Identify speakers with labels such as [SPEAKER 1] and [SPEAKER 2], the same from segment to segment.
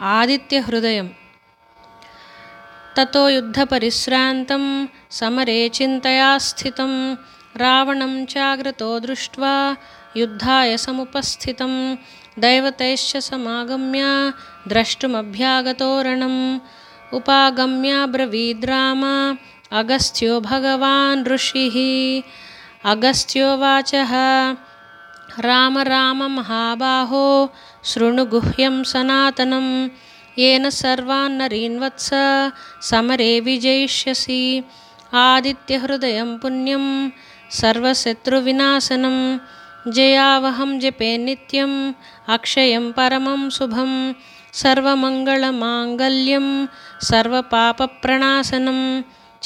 [SPEAKER 1] आदित्यहृदयम्। ततो युद्धपरिश्रान्तं समरे चिन्तया स्थितं रावणं चाग्रतो दृष्ट्वा युद्धाय समुपस्थितं दैवतैश्च समागम्य द्रष्टुमभ्यागतोरणम् उपागम्याब्रवीद्राम अगस्त्यो भगवान् ऋषिः। अगस्त्योवाचः राम राम महाबाहो शृणुगुह्यं सनातनं येन सर्वान्नरीन्वत्स समरे विजयिष्यसि। आदित्यहृदयं पुण्यं सर्वशत्रुविनाशनं जयावहं जपे नित्यम् अक्षयं परमं शुभं सर्वमङ्गलमाङ्गल्यं सर्वपापप्रणाशनं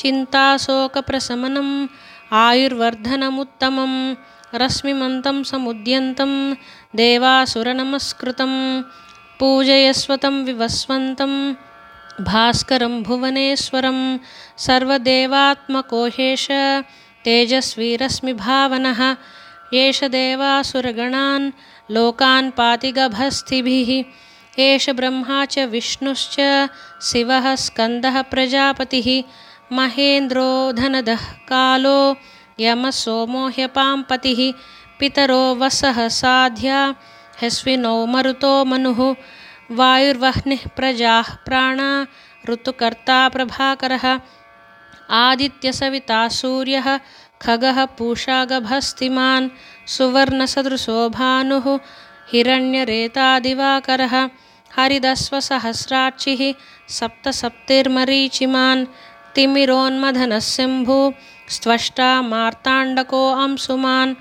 [SPEAKER 1] चिन्ताशोकप्रशमनम् आयुर्वर्धनमुत्तमं रश्मिमन्तं समुद्यन्तं देवासुरनमस्कृतं पूजयस्वतं विवस्वन्तं भास्करं भुवनेश्वरं सर्वदेवात्मकोहेश तेजस्वीरश्मिभावनः एष देवासुरगणान् लोकान् पातिगभस्तिभिः एष ब्रह्मा च विष्णुश्च शिवः स्कन्दः प्रजापतिः महेन्द्रो धनदः कालो यमसोमो ह्यपाम्पतिः पितरो वसः साध्या, ह्यस्विनो मरुतो मनुः। वायुर्वह्निः प्रजाः प्राणा, ऋतुकर्ता प्रभाकरः। आदित्यसविता सूर्यः, खगः पूषागभस्तिमान् सुवर्णसदृशो भानुः, हिरण्यरेतादिवाकरः। हरिदस्वसहस्राक्षिः, सप्तसप्तिर्मरीचिमान्। तिमिरोन्मथनशम्भु स्त्वष्टा मार्ताण्डको अंशुमान्।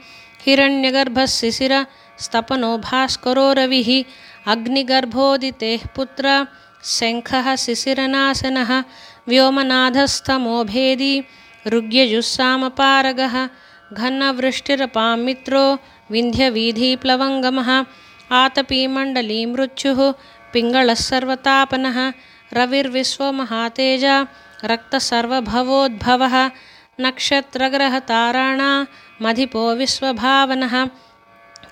[SPEAKER 1] हिरण्यगर्भशिशिरस्तपनो भास्करो रविः। अग्निगर्भोदितेः पुत्र शङ्खः शिशिरनाशनः। व्योमनाथस्तमोभेदी ऋग्यजुस्सामपारगः। घनवृष्टिरपां मित्रो विन्ध्यवीधिप्लवङ्गमः। आतपीमण्डली मृत्युः पिङ्गळः सर्वतापनः। रविर्विश्वमहातेजा रक्तसर्वभवोद्भवः। नक्षत्रग्रहताराणामधिपो विश्वभावनः।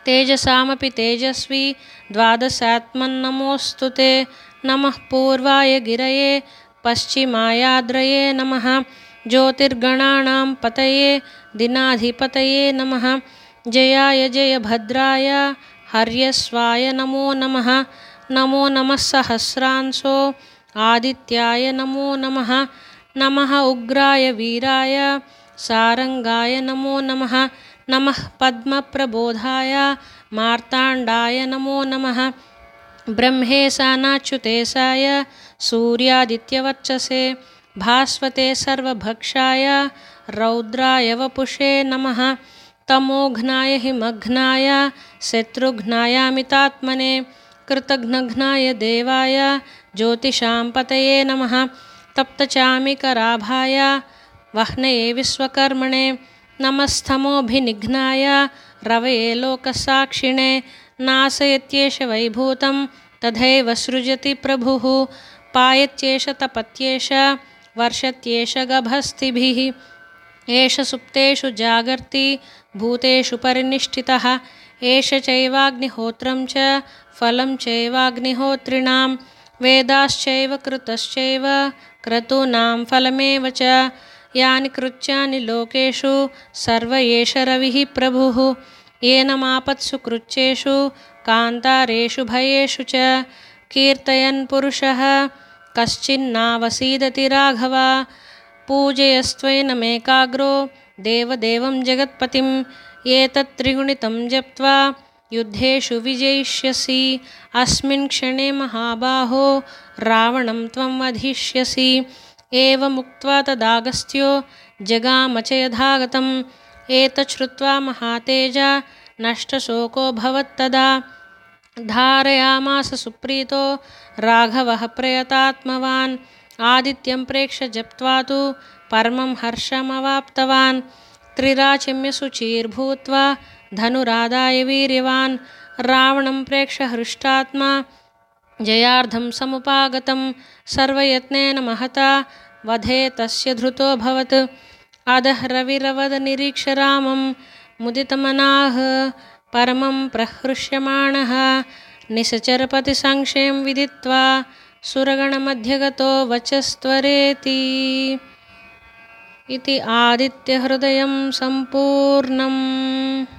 [SPEAKER 1] तेजसामपि तेजस्वी, द्वादशात्मन्नमोऽस्तु ते। नमः पूर्वाय गिरये, पश्चिमायाद्रये नमः। ज्योतिर्गणानां पतये, दिनाधिपतये नमः। जयाय जयभद्राय हर्यस्वाय नमो नमः। नमो नमः सहस्रांशो, आदित्याय नमो नमः। नमः उग्राय वीराय सारङ्गाय नमो नमः। नमः पद्मप्रबोधाय। मार्ताण्डाय नमो नमः। ब्रह्मेशानाच्युतेशाय सूर्यादित्यवर्चसे। भास्वते सर्वभक्षाय। रौद्राय वपुषे नमः। तमोघ्नाय हिमघ्नाय। शत्रुघ्नायामितात्मने। कृतघ्नघ्नाय देवाय। ज्योतिषां पतये नमः। तप्तचामिकराभाय। वह्नये विश्वकर्मणे नमस्तमोभिनिघ्नाय रवये लोकसाक्षिणे नाशयत्येष वैभूतं, तथैव सृजति प्रभुः, पायत्येष तपत्येष, वर्षत्येष गभस्तिभिः, एष सुप्तेषु जागर्ति, भूतेषु परिनिष्ठितः, एष चैवाग्निहोत्रं च, फलं चैवाग्निहोत्रिणां, वेदाश्चैव कृतश्चैव, क्रतूनां फलमेव च यानि कृत्यानि लोकेषु सर्व एष रविः प्रभुः। येन मापत्सु कृच्छेषु कान्तारेषु भयेषु च कीर्तयन् पुरुषः। कश्चिन्नावसीदति राघव पूजयस्त्वैनमेकाग्रो देवदेवं जगत्पतिम् एतत् त्रिगुणितं जप्त्वा युद्धेषु विजयिष्यसि। अस्मिन् क्षणे महाबाहो रावणं त्वं वधिष्यसि एवमुक्त्वा तदागस्त्यो जगाम च यथागतम् एतत् श्रुत्वा महातेजा नष्टशोकोऽभवत्तदा धारयामास सुप्रीतो राघवः प्रयतात्मवान्। आदित्यं प्रेक्ष्य जप्त्वा तु परमं हर्षमवाप्तवान्। त्रिराचिम्यशुचिर्भूत्वा धनुरादाय वीर्यवान्। रावणं प्रेक्ष्य हृष्टात्मा जयार्धं समुपागतं सर्वयत्नेन महता वधे तस्य धृतोऽभवत् अधः रविरवदनिरीक्ष्य रामं मुदितमनाः परमं प्रहृष्यमाणः। निशचरपतिसंक्षें विदित्वा सुरगणमध्यगतो वचस्त्वरेति। इति आदित्यहृदयं सम्पूर्णम्